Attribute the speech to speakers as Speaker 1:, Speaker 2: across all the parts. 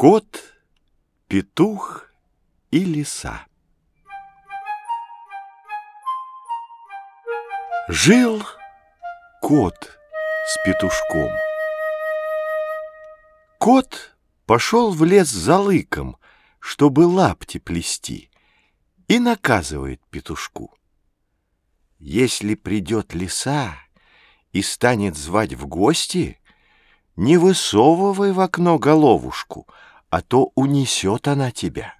Speaker 1: Кот, петух и лиса. Жил кот с петушком. Кот пошел в лес за лыком, чтобы лапти плести, и наказывает петушку. Если придет лиса и станет звать в гости, не высовывай в окно головушку, а то унесет она тебя.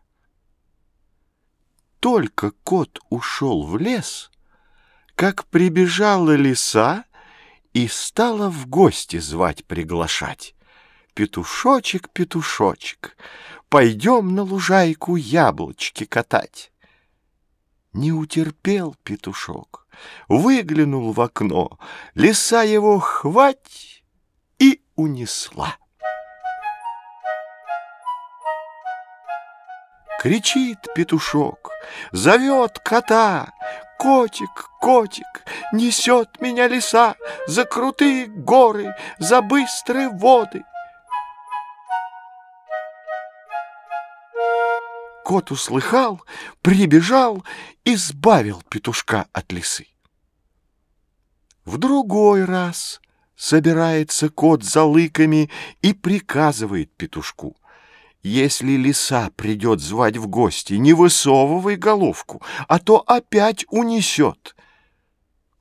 Speaker 1: Только кот ушел в лес, как прибежала лиса и стала в гости звать приглашать. Петушочек, петушочек, пойдем на лужайку яблочки катать. Не утерпел петушок, выглянул в окно, лиса его хвать унесла. Кричит петушок, зовет кота, Котик, котик, несет меня леса За крутые горы, за быстрые воды. Кот услыхал, прибежал, избавил петушка от лисы. В другой раз Собирается кот за лыками и приказывает петушку. Если лиса придет звать в гости, не высовывай головку, а то опять унесет.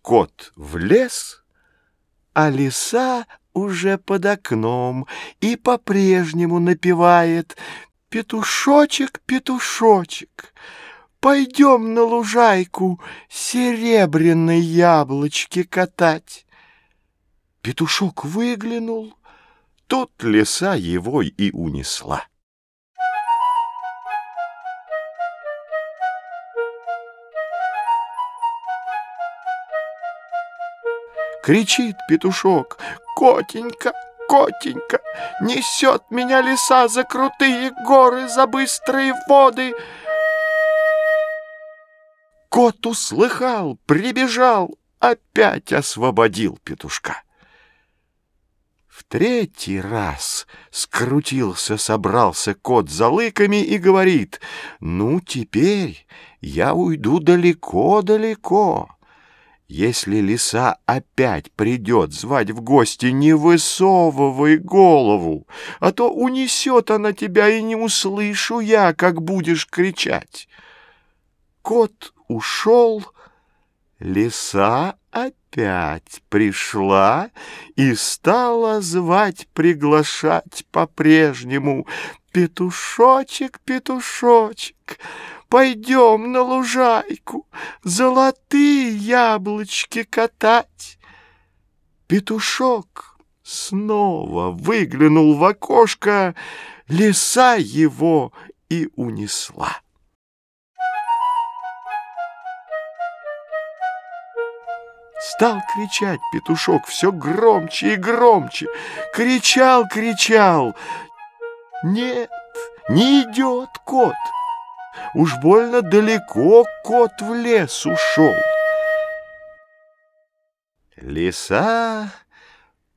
Speaker 1: Кот в лес, а лиса уже под окном и по-прежнему напевает «Петушочек, петушочек, пойдем на лужайку серебряные яблочки катать». Петушок выглянул, тут лиса его и унесла. Кричит петушок, котенька, котенька, Несет меня лиса за крутые горы, за быстрые воды. Кот услыхал, прибежал, опять освободил петушка. В третий раз скрутился, собрался кот за лыками и говорит, «Ну, теперь я уйду далеко-далеко. Если лиса опять придет звать в гости, не высовывай голову, а то унесет она тебя, и не услышу я, как будешь кричать». Кот ушел, лиса опять пришла и стала звать, приглашать по-прежнему. «Петушочек, петушочек, пойдем на лужайку золотые яблочки катать». Петушок снова выглянул в окошко, лиса его и унесла. Стал кричать петушок все громче и громче. Кричал, кричал. Нет, не идет кот. Уж больно далеко кот в лес ушел. Лиса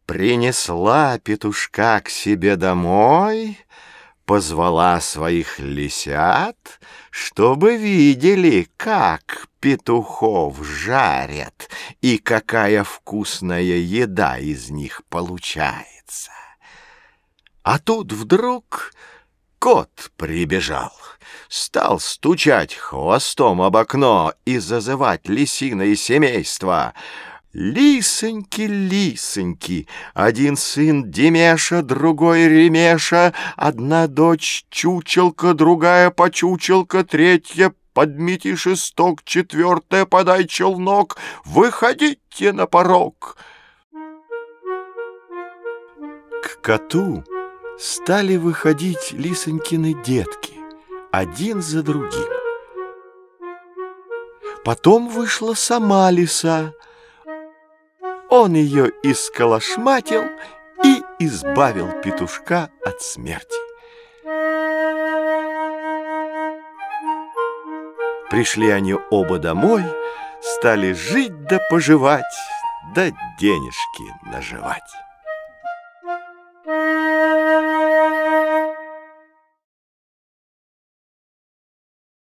Speaker 1: принесла петушка к себе домой, позвала своих лисят, чтобы видели, как петухов жарят и какая вкусная еда из них получается. А тут вдруг кот прибежал, стал стучать хвостом об окно и зазывать лисиное семейство — Лисоньки, лисоньки, один сын Демеша, другой Ремеша, одна дочь Чучелка, другая Почучелка, третья подмети шесток, четвертая подай челнок, выходите на порог. К коту стали выходить лисонькины детки, один за другим. Потом вышла сама лиса, он ее исколошматил и избавил петушка от смерти. Пришли они оба домой, стали жить да поживать, да денежки наживать.